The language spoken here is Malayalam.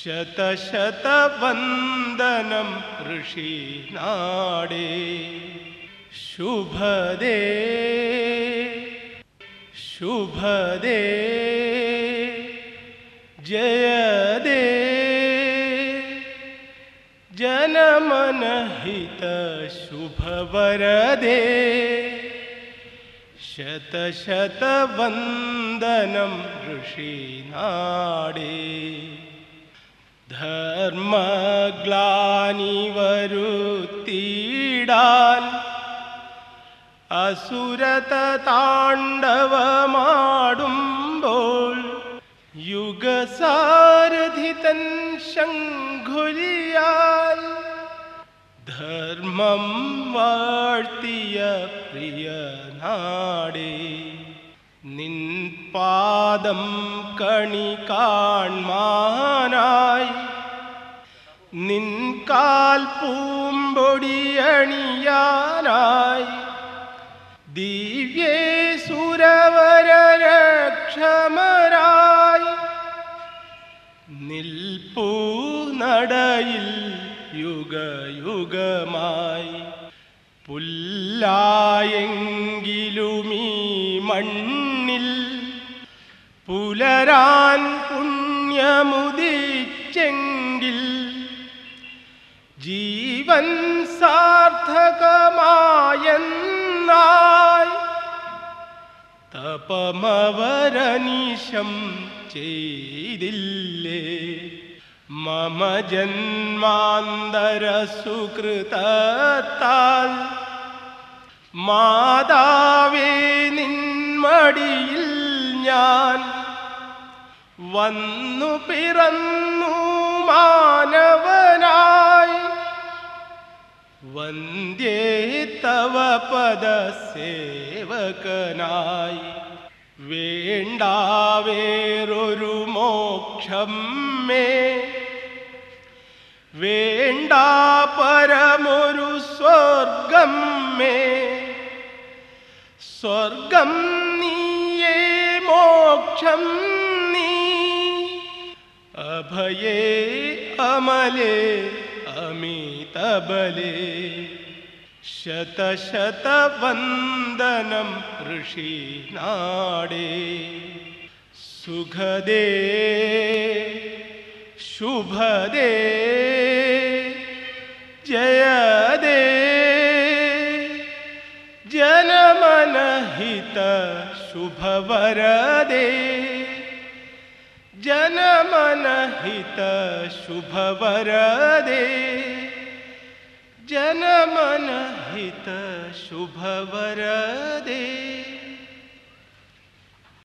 शतशतवन्दनं ऋषिनाडे शुभदे। शुभदे। जयदे। जनमनहितशुभरदेशतशतवन्दनं ऋषिनाडे ധർമ്മഗ്ലാനിവരുത്തിടാൻ അസുരത താണ്ഡവമാടുമ്പോൾ യുഗസാരഥിതൻ ശംഖുലിയാൽ ധർമ്മം വാഴ്ത്തിയ പ്രിയ നാടേ നിൻ പാദം കണി കാൺമാനായി പൂമ്പൊടിയണിയാനായി ദിവ്യേ സുരവര രക്ഷമരായി. നിൽപ്പൂ നടയിൽ യുഗയുഗമായി. പുല്ലായെങ്കിലുമീ മണ്ണിൽ പുലരാൻ പുണ്യമുദിച്ചെങ്കിൽ ജീവൻ സാർത്ഥകമായെന്നായി തപമവരനിശം ചെയ്തില്ലേ. മമ ജന്മാന്തര സുഹൃതത്താൽ മാതാവേ നിന്മടിയിൽ ഞാൻ വന്നു പിറന്നു മാനവനായി വന്ദേ തവ പദ സേവകനായി. വേണ്ടാവേറൊരു മോക്ഷം മേ. വേണ്ട പരമൊരു സ്വർഗം മേ. സ്വർഗം നീയേ മോക്ഷം നീ. അഭയേ അമലേ अमितबले ऋषि नाड़े। सुखदे शुभदे जयदे। शुभ वरदे जनम जनमनहित शुभवरदे। जनमनहित शुभवरदे।